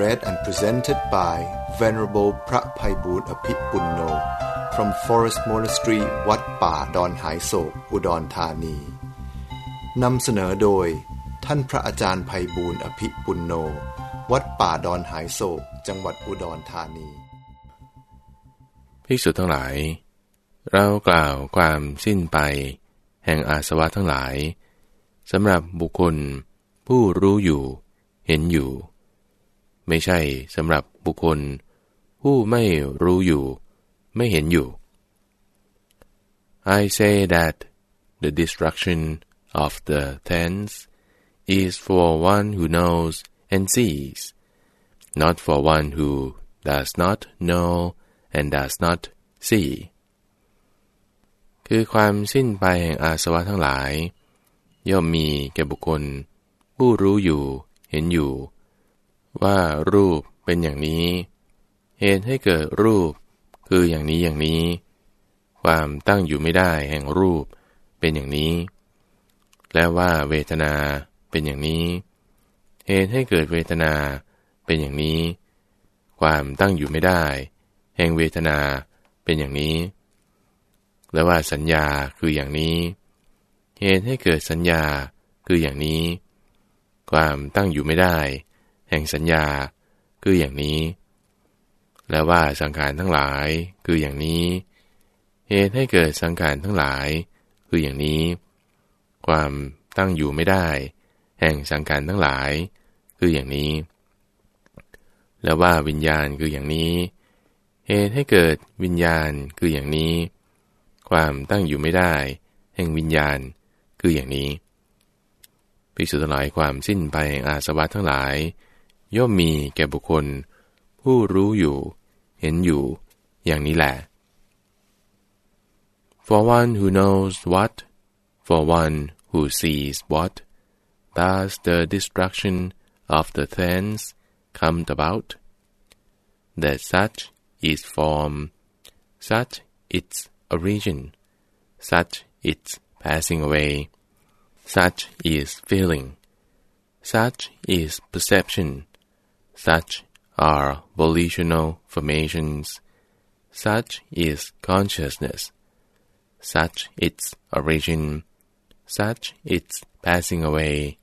read and presented by Venerable พระภัยบูรณ์อภิปุณโน from Forest Monastery วัดป่าดอนหายโศกอุดรธานีนำเสนอโดย ท่านพระอาจารย์ภัยบูรณ์อภิปุณโน วัดป่าดอนหายโศกจังหวัดอุดรธานีภิกษุทั้งหลาย เรากล่าวความสิ้นไปแห่งอาสวะทั้งหลายสำหรับบุคคลผู้รู้อยู่เห็นอยู่ ไม่ใช่สำหรับบุคคล ผู้ไม่รู้อยู่ ไม่เห็นอยู่ I say that the destruction of the tents is for one who knows and sees, not for one who does not know and does not see คือความสิ้นไปแห่งอาสวะทั้งหลาย ย่อมมีแก่บุคคล ผู้รู้อยู่ เห็นอยู่ ว่ารูปเป็นอย่างนี้ เหตุให้เกิดรูปคืออย่างนี้อย่างนี้ ความตั้งอยู่ไม่ได้แห่งรูปเป็นอย่างนี้ และว่าเวทนาเป็นอย่างนี้ เหตุให้เกิดเวทนาเป็นอย่างนี้ ความตั้งอยู่ไม่ได้ แห่งเวทนาเป็นอย่างนี้ และว่าสัญญาคืออย่างนี้ เหตุให้เกิดสัญญาคืออย่างนี้ ความตั้งอยู่ไม่ได้ แห่งสัญญาคืออย่างนี้ และว่าสังขารทั้งหลายคืออย่างนี้ เหตุให้เกิดสังขารทั้งหลายคืออย่างนี้ ความตั้งอยู่ไม่ได้ แห่งสังขารทั้งหลายคืออย่างนี้ และว่าวิญญาณคืออย่างนี้ เหตุให้เกิดวิญญาณคืออย่างนี้ ความตั้งอยู่ไม่ได้ แห่งวิญญาณคืออย่างนี้ภิกษุทั้งหลายความสิ้นไปแห่งอาสวะทั้งหลาย ย่อมมีแก่บุคคล ผู้รู้อยู่ เห็นอยู่ อย่างนี้แหละ For one who knows what, for one who sees what, does the destruction of the things come about? That such is form, such its origin, such its passing away, such is feeling, such is perception, such are volitional formations, such is consciousness, such its origin, such its passing away.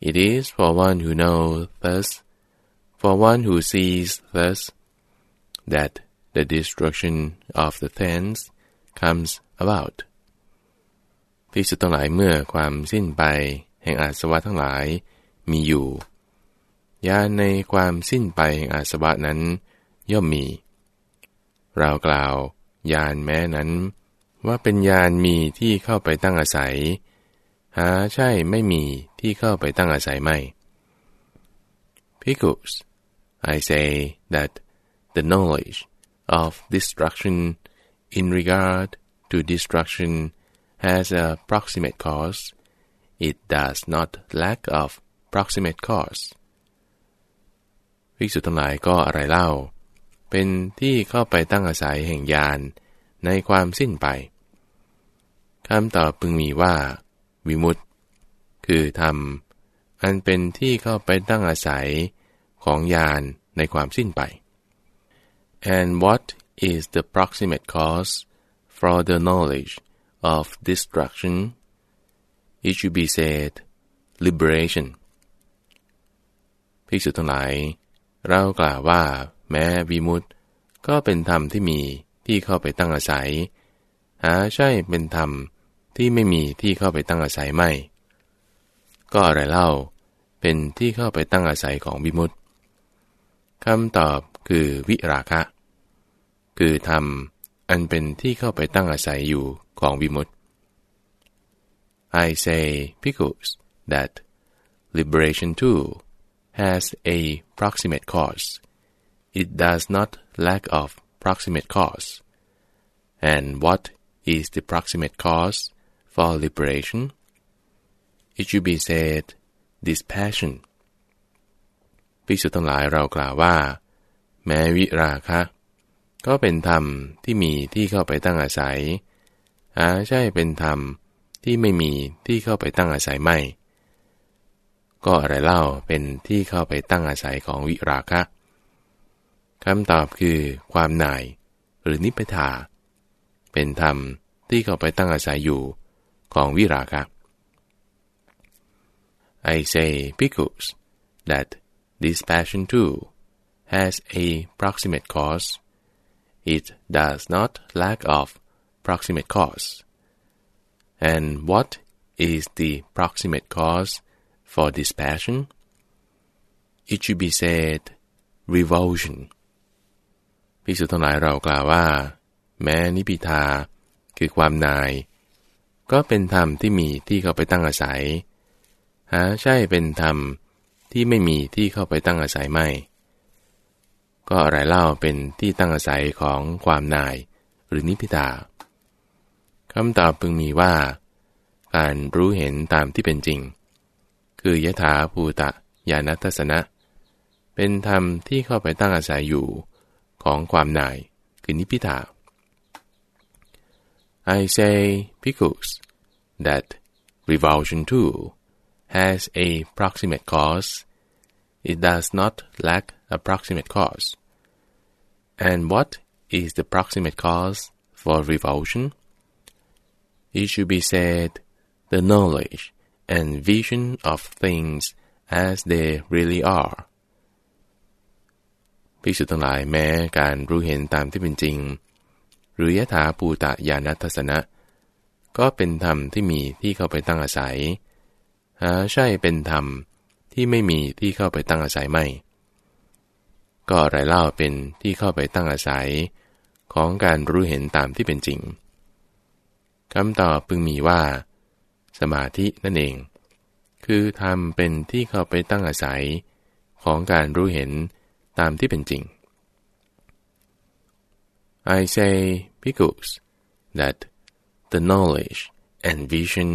It is for one who knows thus, for one who sees thus, that the destruction of the things comes about. ภิกษุทั้งหลายเมื่อความสิ้นไป แห่งอาสวะทั้งหลายมีอยู่ ญาณในความสิ้นไปแห่งอาสวะนั้น ย่อมมี เรากล่าวญาณแม้นั้น ว่าเป็นญาณมีที่เข้าไปตั้งอาศัย หาใช่ไม่มีที่เข้าไปตั้งอาศัยไม่ Because I say that the knowledge of destruction in regard to destruction has a proximate cause, it does not lack of proximate cause. ภิกษุทั้งหลายก็อะไรเล่า เป็นที่เข้าไปตั้งอาศัยแห่งญาณในความสิ้นไปคำตอบพึงมีว่า วิมุตต์คือธรรมอันเป็นที่เข้าไปตั้งอาศัยของญาณในความสิ้นไป and what is the proximate cause for the knowledge of destruction it should be said liberation ภิกษุทั้งหลาย เรากล่าวว่า แม้วิมุตต์ก็เป็นธรรมที่มีที่เข้าไปตั้งอาศัย หาใช่เป็นธรรมที่ไม่มีที่เข้าไปตั้งอาศัยไม่ ก็อะไรเล่า เป็นที่เข้าไปตั้งอาศัยของวิมุตต์คำตอบคือวิราคะ คือธรรมอันเป็นที่เข้าไปตั้งอาศัยอยู่ของวิมุตต์ I say because that liberation too has a proximate cause. It does not lack of proximate cause. And what is the proximate cause for liberation? It should be said, dispassion. ภิกษุทั้งหลายเรากล่าวว่า แม้วิราคะ ก็เป็นธรรมที่มีที่เข้าไปตั้งอาศัยหาใช่เป็นธรรมที่ไม่มีที่เข้าไปตั้งอาศัยไม่ ก็อะไรเล่าเป็นที่เข้าไปตั้งอาศัยของวิราคะคำตอบคือความหน่าย หรือนิพทา เป็นธรรมที่เข้าไปตั้งอาศัยอยู่ของวิราคะ I say because that this passion too has a proximate cause. It does not lack of proximate cause. And what is the proximate cause for this passion? It should be said revulsion. ภิกษุทั้งหลายเรากล่าวว่า แม้นิพิทาคือความนาย ก็เป็นธรรมที่มีที่เข้าไปตั้งอาศัย หาใช่เป็นธรรมที่ไม่มีที่เข้าไปตั้งอาศัยไม่ ก็อะไรเล่าเป็นที่ตั้งอาศัยของความนายหรือนิพิทาคำตอบพึงมีว่า การรู้เห็นตามที่เป็นจริง คือยถาภูตะญาณทัศนะ เป็นธรรมที่เข้าไปตั้งอาศัยอยู่ของความนายคือนิพิทา I say because that revulsion too has a proximate cause. It does not lack a proximate cause. And what is the proximate cause for revulsion? It should be said the knowledge and vision of things as they really are. ภิกษุทั้งหลายแม้การรู้เห็นตามที่เป็นจริง หรือยถาปูตะญาณทัศนะ ก็เป็นธรรมที่มีที่เข้าไปตั้งอาศัย หาใช่เป็นธรรมที่ไม่มีที่เข้าไปตั้งอาศัยไม่ ก็อะไรเล่าเป็นที่เข้าไปตั้งอาศัย ของการรู้เห็นตามที่เป็นจริงคำตอบพึงมีว่า สมาธินั่นเอง คือธรรมเป็นที่เข้าไปตั้งอาศัยของการรู้เห็นตามที่เป็นจริง I say because that the knowledge and vision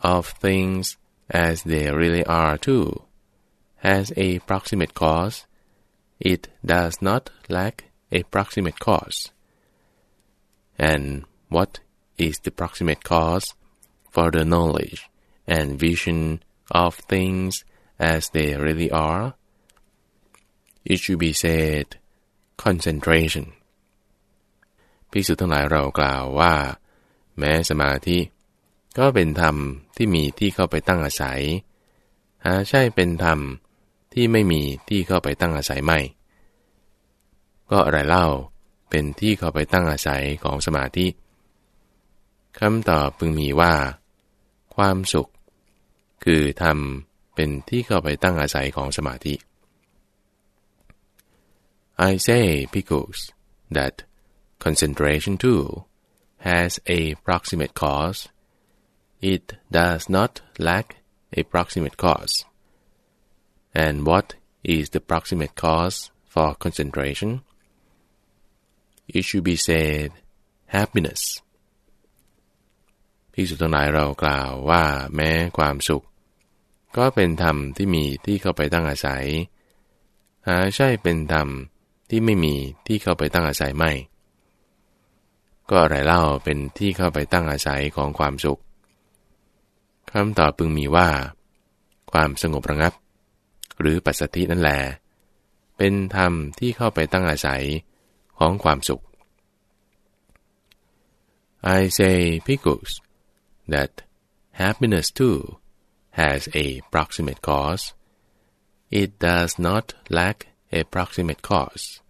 of things as they really are too has a proximate cause. It does not lack a proximate cause. And what is the proximate cause for the knowledge and vision of things as they really are? It should be said concentration ภิกษุทั้งหลายเรากล่าวว่า แม้สมาธิ ก็เป็นธรรมที่มีที่เข้าไปตั้งอาศัย หาใช่เป็นธรรมที่ไม่มีที่เข้าไปตั้งอาศัยไม่ ก็อะไรเล่าเป็นที่เข้าไปตั้งอาศัยของสมาธิ คำตอบพึงมีว่า ความสุข คือธรรมเป็นที่เข้าไปตั้งอาศัยของสมาธิ I say because that concentration too has a proximate cause. It does not lack a proximate cause. And what is the proximate cause for concentration? It should be said happiness. พิสุดทั้งหลายเรากล่าวว่าแม้ความสุข ก็เป็นธรรมที่มีที่เข้าไปตั้งอาศัย หาใช่เป็นธรรมที่ไม่มีที่เข้าไปตั้งอาศัยไม่ ก็อะไรเล่าเป็นที่เข้าไปตั้งอาศัยของความสุขคำตอบพึงมีว่า ความสงบระงับ หรือปัสสตินั่นแหละเป็นธรรมที่เข้าไปตั้งอาศัยของความสุข I say because that happiness too has a proximate cause. It does not lack a proximate cause.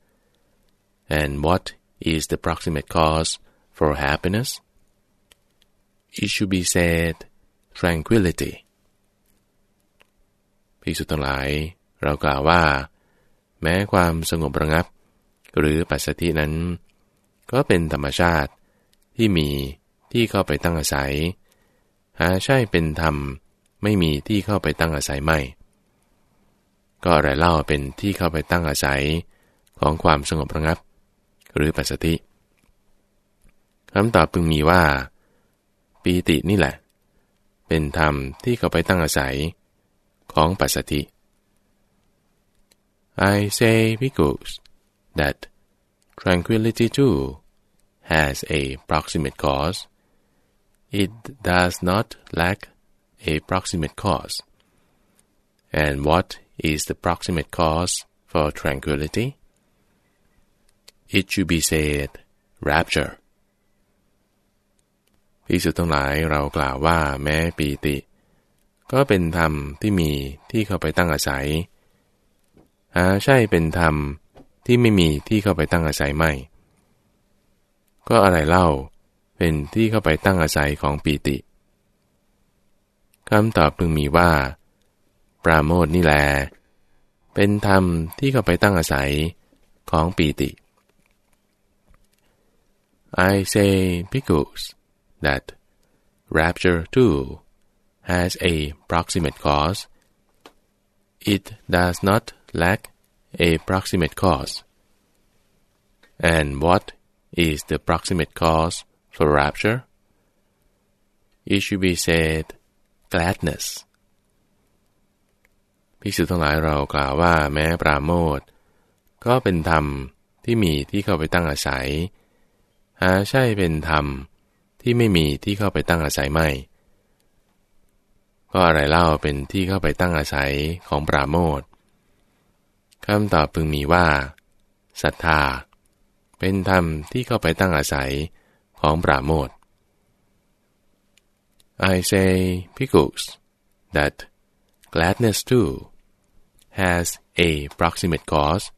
And what is the proximate cause for happiness? It should be said tranquility. ภิกษุทั้งหลาย เรากล่าวว่า แม้ความสงบระงับ หรือปัสสตินั้น ก็เป็นธรรมชาติที่มีที่เข้าไปตั้งอาศัย หาใช่เป็นธรรม ไม่มีที่เข้าไปตั้งอาศัยไม่ ก็อะไรเล่าเป็นที่เข้าไปตั้งอาศัยของความสงบระงับ หรือปัสสติคำตอบพึงมีว่า ปีตินี่แหละ เป็นธรรมที่เข้าไปตั้งอาศัยของปัสสติ I say because that tranquility too has a proximate cause. It does not lack a proximate cause. And what is the proximate cause for tranquility? It should be said rapture. พิสุทั้งหลายเรากล่าวว่าแม้ปีติ ก็เป็นธรรมที่มีที่เข้าไปตั้งอาศัยหาใช่เป็นธรรมที่ไม่มีที่เข้าไปตั้งอาศัยไม่ ก็อะไรเล่า เป็นที่เข้าไปตั้งอาศัยของปีติคำตอบพึงมีว่า ปราโมทนี่แล เป็นธรรมที่เข้าไปตั้งอาศัยของปีติ I say because that rapture too has a proximate cause. It does not lack a proximate cause. And what is the proximate cause for rapture? It should be said gladness. พิสุทั้งหลายเรากล่าวว่าแม้ปราโมทก็เป็นธรรมที่มีที่เข้าไปตั้งอาศัย หาใช่เป็นธรรมที่ไม่มีที่เข้าไปตั้งอาศัยไม่ ก็อะไรเล่าเป็นที่เข้าไปตั้งอาศัยของปราโมทคำตอบพึงมีว่าศรัทธา เป็นธรรมที่เข้าไปตั้งอาศัย ของปราโมท I say because that gladness too has a proximate cause.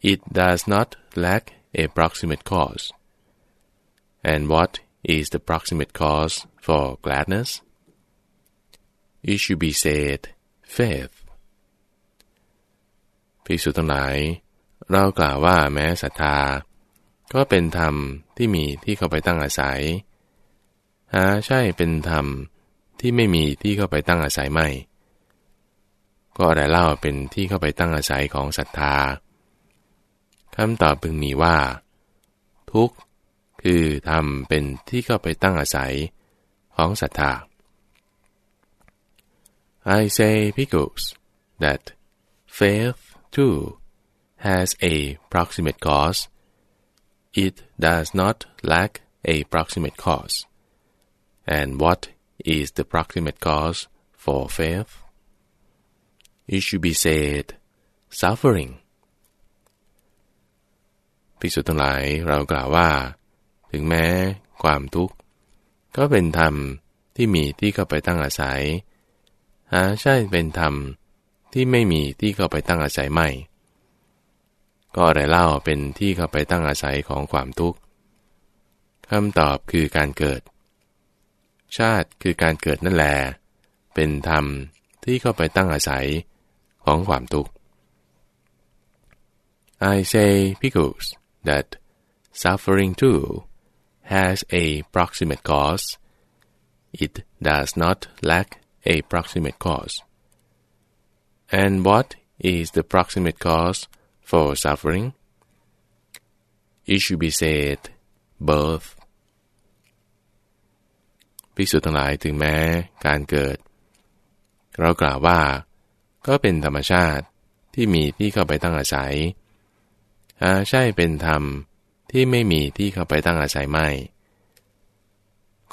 It does not lack a proximate cause. And what is the proximate cause for gladness? It should be said faith. ภิกษุทั้งหลาย เรากล่าวว่าแม้ศรัทธา ก็เป็นธรรมที่มีที่เข้าไปตั้งอาศัย หาใช่เป็นธรรมที่ไม่มีที่เข้าไปตั้งอาศัยไม่ ก็อะไรเล่าเป็นที่เข้าไปตั้งอาศัยของศรัทธาคำตอบพึงมีว่า ทุกข์คือธรรมเป็นที่เข้าไปตั้งอาศัยของศรัทธา I say because that faith too has a proximate cause. It does not lack a proximate cause. And what is the proximate cause for faith? It should be said suffering. ภิกษุทั้งหลายเรากล่าวว่า ถึงแม้ความทุกข์ ก็เป็นธรรมที่มีที่เข้าไปตั้งอาศัย หาใช่เป็นธรรมที่ไม่มีที่เข้าไปตั้งอาศัยไม่ ก็อะไรเล่าเป็นที่เข้าไปตั้งอาศัยของความทุกข์คำตอบคือการเกิด ชาติคือการเกิดนั่นแหละเป็นธรรมที่เข้าไปตั้งอาศัยของความทุกข์ I say because that suffering too has a proximate cause. It does not lack a proximate cause. And what is the proximate cause for suffering? It should be said birth. ภิกษุทั้งหลายถึงแม้การเกิด เรากล่าวว่า ก็เป็นธรรมชาติที่มีที่เข้าไปตั้งอาศัยหาใช่เป็นธรรมที่ไม่มีที่เข้าไปตั้งอาศัยไม่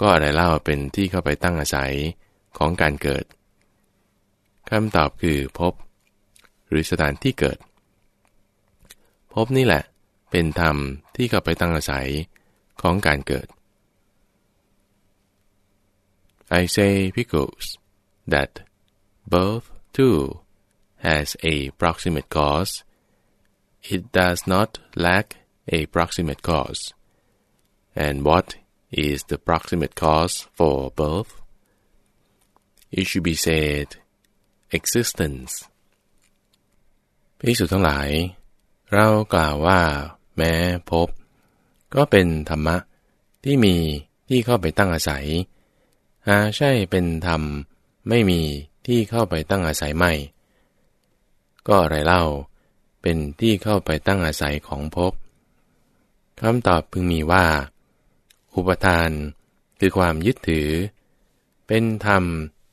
ก็อะไรเล่าเป็นที่เข้าไปตั้งอาศัยของการเกิดคำตอบคือพบ หรือสถานที่เกิด พบนี่แหละ เป็นธรรมที่เข้าไปตั้งอาศัยของการเกิด I say because that birth too has a proximate cause. It does not lack a proximate cause. And what is the proximate cause for birth? It should be said existence. พิสุทั้งหลาย เรากล่าวว่า แม้พบ ก็เป็นธรรมะที่มีที่เข้าไปตั้งอาศัย หาใช่เป็นธรรมไม่มีที่เข้าไปตั้งอาศัยไม่ ก็อะไรเล่า เป็นที่เข้าไปตั้งอาศัยของภพคำตอบพึงมีว่า อุปทานคือความยึดถือ เป็นธรรม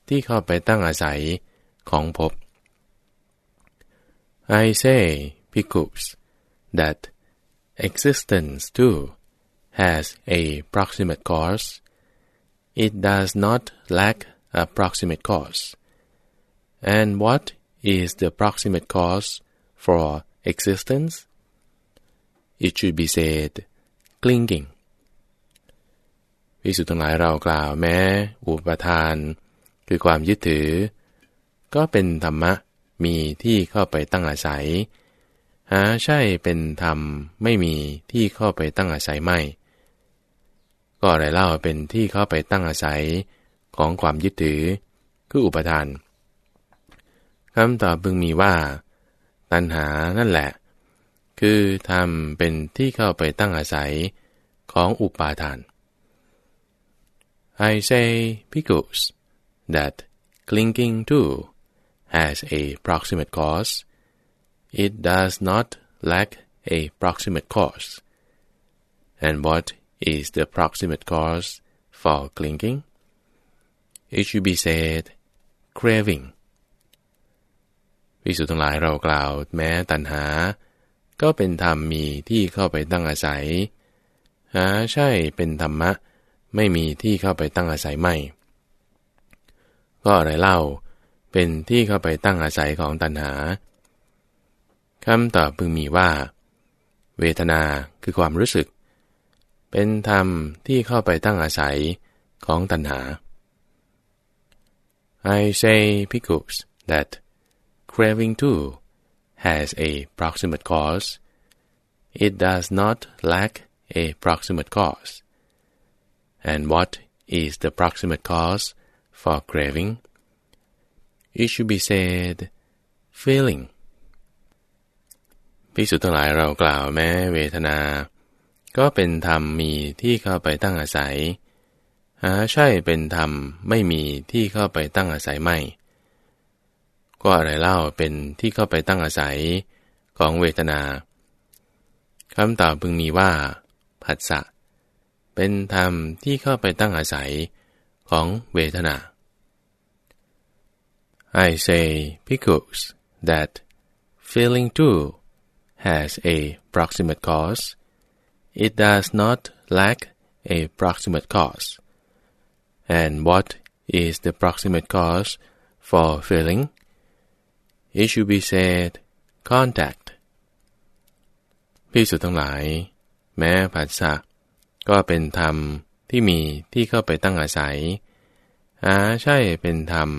ที่เข้าไปตั้งอาศัยของภพ I say, Bhikkhus, that existence too has a proximate cause. It does not lack a proximate cause. And what is the proximate cause for existence? It should be said, clinging. พิสุทั้งหลายเรากล่าวแม้ อุปทาน คือความยึดถือ ก็เป็นธรรมะมีที่เข้าไปตั้งอาศัย หาใช่เป็นธรรมไม่มีที่เข้าไปตั้งอาศัยไม่ ก็อะไรเล่าเป็นที่เข้าไปตั้งอาศัยของความยึดถือ คืออุปทานคำตอบบึงมีว่า ตัณหานั่นแหละ คือธรรมเป็นที่เข้าไปตั้งอาศัยของอุปาทาน I say, Bhikkhus, that clinging too has a proximate cause. It does not lack a proximate cause. And what is the proximate cause for clinging? It should be said, craving. วิสุทั้งหลายเรากล่าวแม้ตัณหา ก็เป็นธรรมมีที่เข้าไปตั้งอาศัย หาใช่เป็นธรรมะ ไม่มีที่เข้าไปตั้งอาศัยไม่ ก็อะไรเล่า เป็นที่เข้าไปตั้งอาศัยของตัณหา คำตอบพึงมีว่า เวทนาคือความรู้สึก เป็นธรรมที่เข้าไปตั้งอาศัยของตัณหา I say, Bhikkhus, that craving too has a proximate cause. It does not lack a proximate cause. And what is the proximate cause for craving? It should be said, feeling. พิสุทั้งหลายเรากล่าวแม้เวทนา ก็เป็นธรรมมีที่เข้าไปตั้งอาศัย หาใช่เป็นธรรมไม่มีที่เข้าไปตั้งอาศัยไม่ ก็อะไรเล่าเป็นที่เข้าไปตั้งอาศัยของเวทนาคำตอบพึงมีว่า ผัสสะ เป็นธรรมที่เข้าไปตั้งอาศัยของเวทนา I say, Bhikkhus, that feeling too has a proximate cause. It does not lack a proximate cause. And what is the proximate cause for feeling? It should be said, contact. พิสุทั้งหลาย แม้ผัสสะก็เป็นธรรมที่มีที่เข้าไปตั้งอาศัยหาใช่เป็นธรรม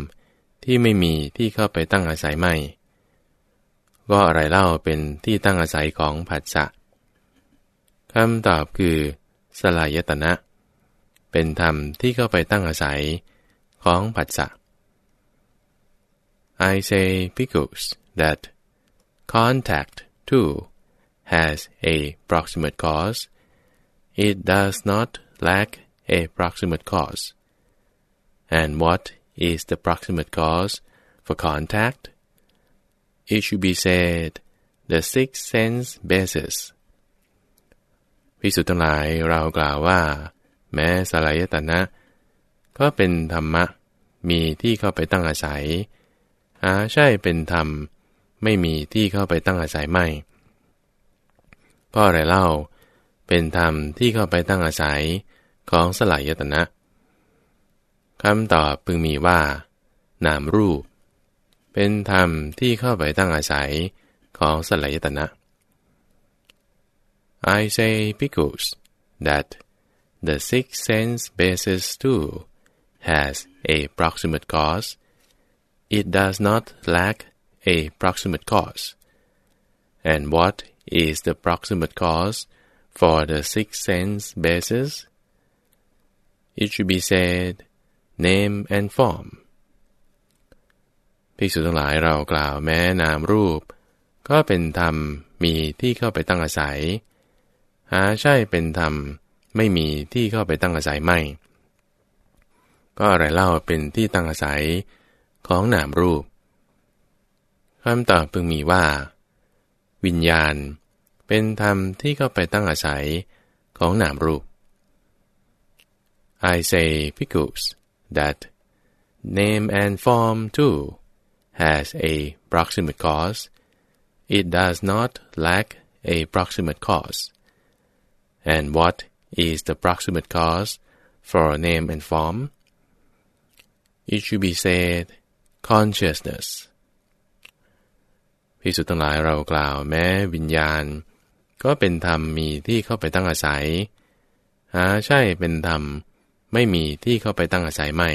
ที่ไม่มีที่เข้าไปตั้งอาศัยไม่ ก็อะไรเล่าเป็นที่ตั้งอาศัยของผัสสะคำตอบคือ สลายตนะ เป็นธรรมที่เข้าไปตั้งอาศัยของผัสสะ I say, Bhikkhus, that contact too has a proximate cause it does not lack a proximate cause. And what is the proximate cause for contact? It should be said the six sense basis พิสุทั้งหลายเรากล่าวว่า แม้สลายตนะ ก็เป็นธรรมะ มีที่เข้าไปตั้งอาศัย หาใช่เป็นธรรม ไม่มีที่เข้าไปตั้งอาศัยไม่ก็อะไรเล่า เป็นธรรมที่เข้าไปตั้งอาศัยของสลายยตนะคำตอบพึงมีว่า นามรูป เป็นธรรมที่เข้าไปตั้งอาศัยของสลายตนะ I say, Bhikkhus, that the six sense basis too has a proximate cause. It does not lack a proximate cause. And what is the proximate cause for the six sense bases, it should be said, name and form. ภิกษุทั้งหลายเรากล่าวแม้นามรูป ก็เป็นธรรมมีที่เข้าไปตั้งอาศัย หาใช่เป็นธรรมไม่มีที่เข้าไปตั้งอาศัยไม่ ก็อะไรเล่าเป็นที่ตั้งอาศัยของนามรูปคำตอบพึงมีว่า วิญญาณ เป็นธรรมที่เข้าไปตั้งอาศัยของนามรูป I say because that name and form too has a proximate cause it does not lack a proximate cause and what is the proximate cause for name and form it should be said consciousness พิสุทั้งหลายเรากล่าวแม้วิญญาณ ก็เป็นธรรมมีที่เข้าไปตั้งอาศัย หาใช่เป็นธรรมไม่มีที่เข้าไปตั้งอาศัยไม่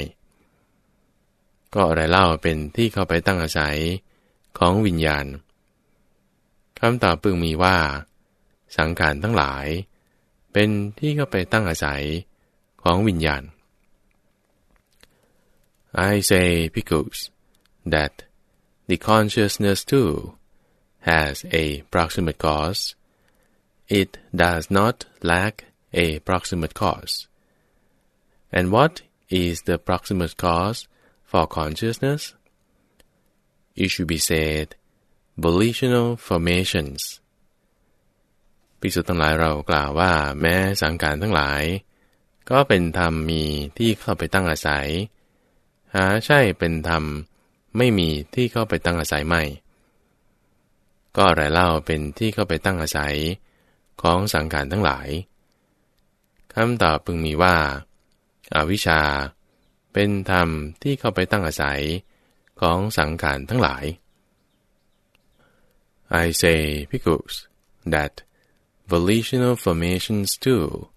ก็อะไรเล่าเป็นที่เข้าไปตั้งอาศัยของวิญญาณคำตอบปึงมีว่า สังขารทั้งหลาย เป็นที่เข้าไปตั้งอาศัยของวิญญาณ I say because that the consciousness too has a proximate cause, it does not lack a proximate cause. And what is the proximate cause for consciousness? It should be said, volitional formations. ภิกษุทั้งหลายเรากล่าวว่าแม้สังขารทั้งหลาย ก็เป็นธรรมมีที่เข้าไปตั้งอาศัย หาใช่เป็นธรรมไม่มีที่เข้าไปตั้งอาศัยไม่ ก็อะไรเล่าเป็นที่เข้าไปตั้งอาศัย ของสังขารทั้งหลายคำตอบพึงมีว่าอาวิชชา เป็นธรรมที่เข้าไปตั้งอาศัยของสังขารทั้งหลาย I say because that volitional formations too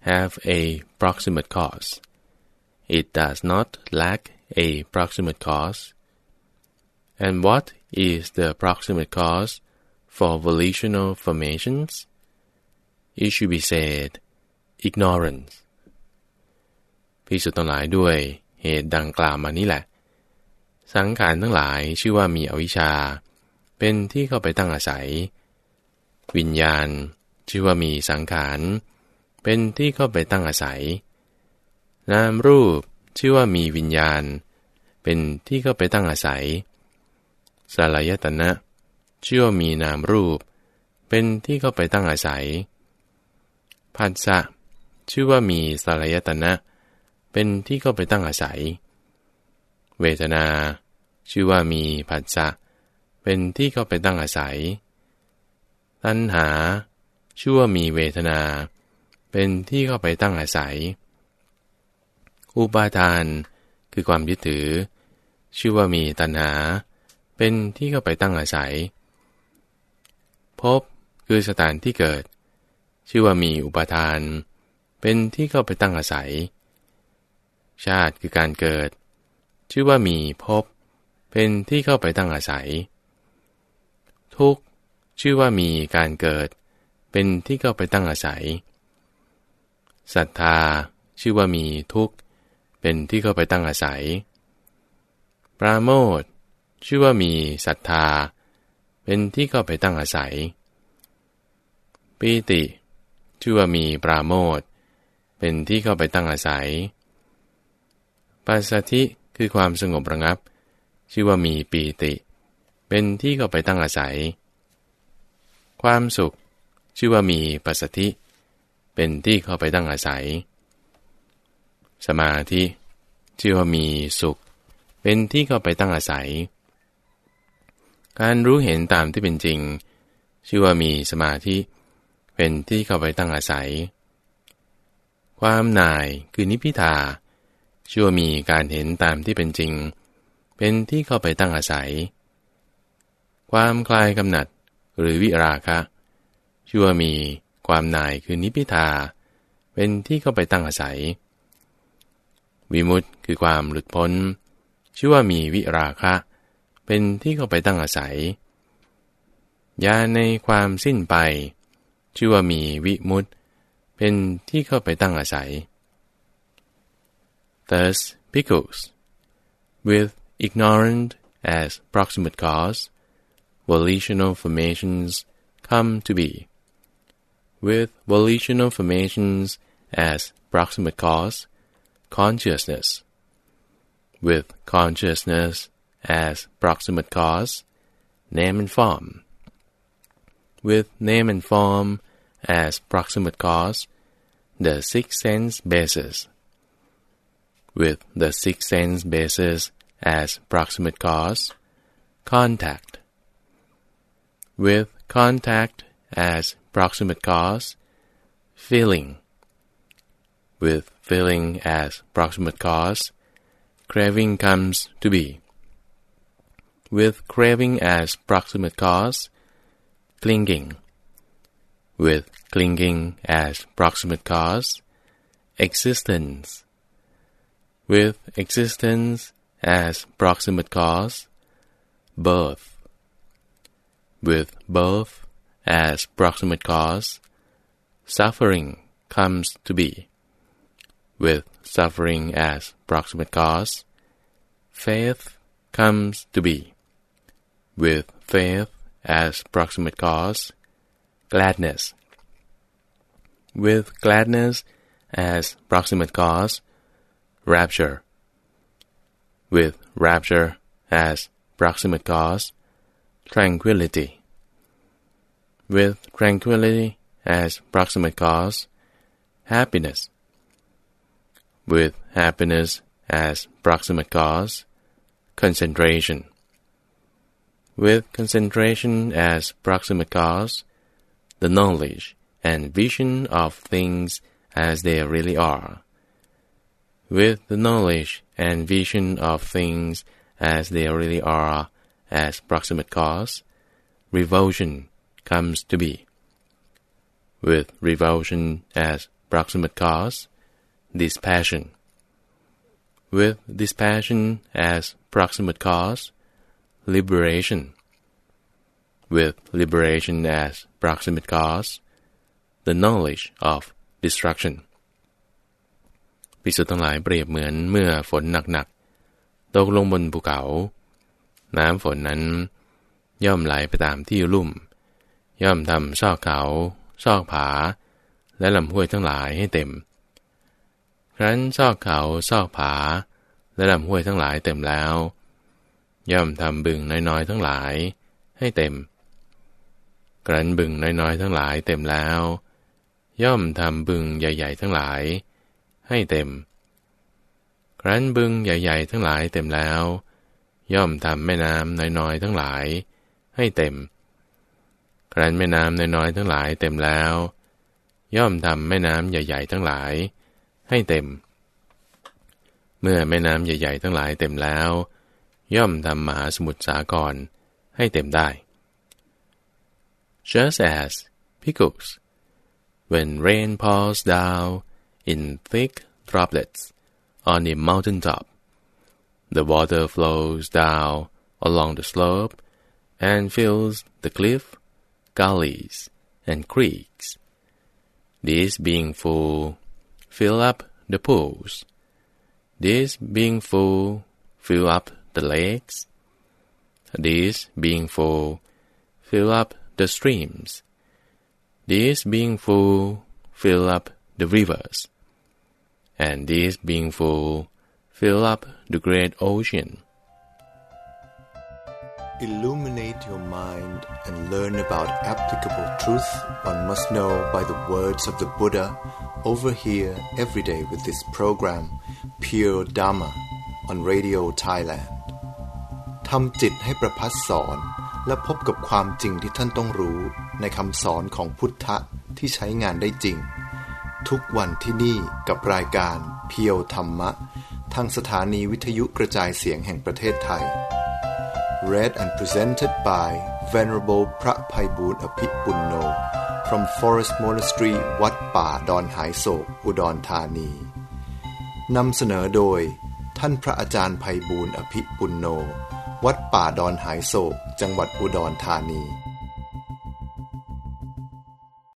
have a proximate cause. It does not lack a proximate cause. And what is the proximate cause for volitional formations? It should be said, ignorance. พิสุทั้งหลายด้วยเหตุดังกล่าวมานี้แหละ สังขารทั้งหลายชื่อว่ามีอวิชชา เป็นที่เข้าไปตั้งอาศัย วิญญาณ ชื่อว่ามีสังขาร เป็นที่เข้าไปตั้งอาศัย นามรูปชื่อว่ามีวิญญาณ เป็นที่เข้าไปตั้งอาศัย สลายตนะชื่อว่ามีนามรูป เป็นที่เข้าไปตั้งอาศัยผัสสะชื่อว่ามีสลายตนะเเป็นที่เข้าไปตั้งอาศัย เวทนา ชื่อว่ามีผัสสะเป็นที่เข้าไปตั้งอาศัย ตัณหา ชื่อว่ามีเวทนา เป็นที่เข้าไปตั้งอาศัย อุปาทาน คือความยึดถือ ชื่อว่ามีตัณหา เป็นที่เข้าไปตั้งอาศัย พบคือสถานที่เกิด ชื่อว่ามีอุปาทาน เป็นที่เข้าไปตั้งอาศัย ชาติคือการเกิด ชื่อว่ามีภพเป็นที่เข้าไปตั้งอาศัย ทุกชื่อว่ามีการเกิด เป็นที่เข้าไปตั้งอาศัยศรัทธาชื่อว่ามีทุกเป็นที่เข้าไปตั้งอาศัย ปราโมทชื่อว่ามีศรัทธา เป็นที่เข้าไปตั้งอาศัย ปีติ ชื่อว่ามีปราโมทเป็นที่เข้าไปตั้งอาศัย ปัสสธิคือความสงบระงับ ชื่อว่ามีปีติ เป็นที่เข้าไปตั้งอาศัย ความสุข ชื่อว่ามีปัสสธิ เป็นที่เข้าไปตั้งอาศัย สมาธิ ชื่อว่ามีสุข เป็นที่เข้าไปตั้งอาศัย การรู้เห็นตามที่เป็นจริง ชื่อว่ามีสมาธิ เป็นที่เข้าไปตั้งอาศัย ความน่ายคือนิพิทา ชื่อว่ามีการเห็นตามที่เป็นจริง เป็นที่เข้าไปตั้งอาศัย ความคลายกำหนัดหรือวิราคะ ชื่อว่ามีความน่ายคือนิพิทา เป็นที่เข้าไปตั้งอาศัย วิมุตต์คือความหลุดพ้น ชื่อว่ามีวิราคะ เป็นที่เข้าไปตั้งอาศัยยาในความสิ้นไป ชื่อว่ามีวิมุตต์เป็นที่เข้าไปตั้งอาศัย thus pickles, with ignorant as proximate cause, volitional formations come to be. With volitional formations as proximate cause, consciousness. With consciousness as proximate cause, name and form. With name and form as proximate cause, the six sense basis. With the six sense bases as proximate cause, contact. With contact as proximate cause, feeling. With feeling as proximate cause, craving comes to be. With craving as proximate cause, clinging. With clinging as proximate cause, existence. With existence as proximate cause, birth. With birth as proximate cause, suffering comes to be. With suffering as proximate cause, faith comes to be. With faith as proximate cause, gladness. With gladness as proximate cause, rapture. With rapture as proximate cause, tranquility. With tranquility as proximate cause, happiness. With happiness as proximate cause, concentration. With concentration as proximate cause, the knowledge and vision of things as they really are. With the knowledge and vision of things as they really are as proximate cause, revulsion comes to be. With revulsion as proximate cause, dispassion. With dispassion as proximate cause, liberation. With liberation as proximate cause, the knowledge of destruction พิสุทั้งหลายเปรียบเหมือนเมื่อฝนหนักๆตกลงบนภูเขา น้ำฝนนั้น ย่อมไหลไปตามที่ลุ่ม ย่อมทำซอกเขา ซอกผา และลำห้วยทั้งหลายให้เต็ม ครั้นซอกเขา ซอกผา และลำห้วยทั้งหลายเต็มแล้ว ย่อมทำบึงน้อยๆทั้งหลายให้เต็มกรันบึงน้อยๆทั้งหลายเต็มแล้ว ย่อมทำบึงใหญ่ ๆ ทั้งหลาย ให้เต็ม ครั้นบึงใหญ่ ๆ ทั้งหลายเต็มแล้ว ย่อมทำแม่น้ำน้อยๆทั้งหลาย ให้เต็ม ครั้นแม่น้ำน้อยๆทั้งหลายเต็มแล้ว ย่อมทำแม่น้ำใหญ่ ๆ ทั้งหลาย ให้เต็ม เมื่อแม่น้ำใหญ่ ๆ ทั้งหลายเต็มแล้ว ย่อมทำมหาสมุทรสาครให้เต็มได้ just as pickles when rain pours down in thick droplets on the mountain top the water flows down along the slope and fills the cliff gullies and creeks these being full fill up the pools these being full fill up the lakes. These being full, fill up the streams. These being full, fill up the rivers. And these being full, fill up the great ocean. Illuminate your mind and learn about applicable truth one must know by the words of the Buddha over here every day with this program, Pure Dharma, on Radio Thailand. ทำจิตให้ประพัดสอน และพบกับความจริงที่ท่านต้องรู้ในคำสอนของพุทธะที่ใช้งานได้จริง ทุกวันที่นี่กับรายการเพียวธรรมะ ทางสถานีวิทยุกระจายเสียงแห่งประเทศไทย Read and presented by Venerable พระภัยบูรณ์อภิปุณโน from Forest Monastery วัดป่าดอนหายโศก อุดรธานีนำเสนอโดย ท่านพระอาจารย์ภัยบูรณ์อภิปุณโน วัดป่าดอนหายโศก จังหวัดอุดรธานี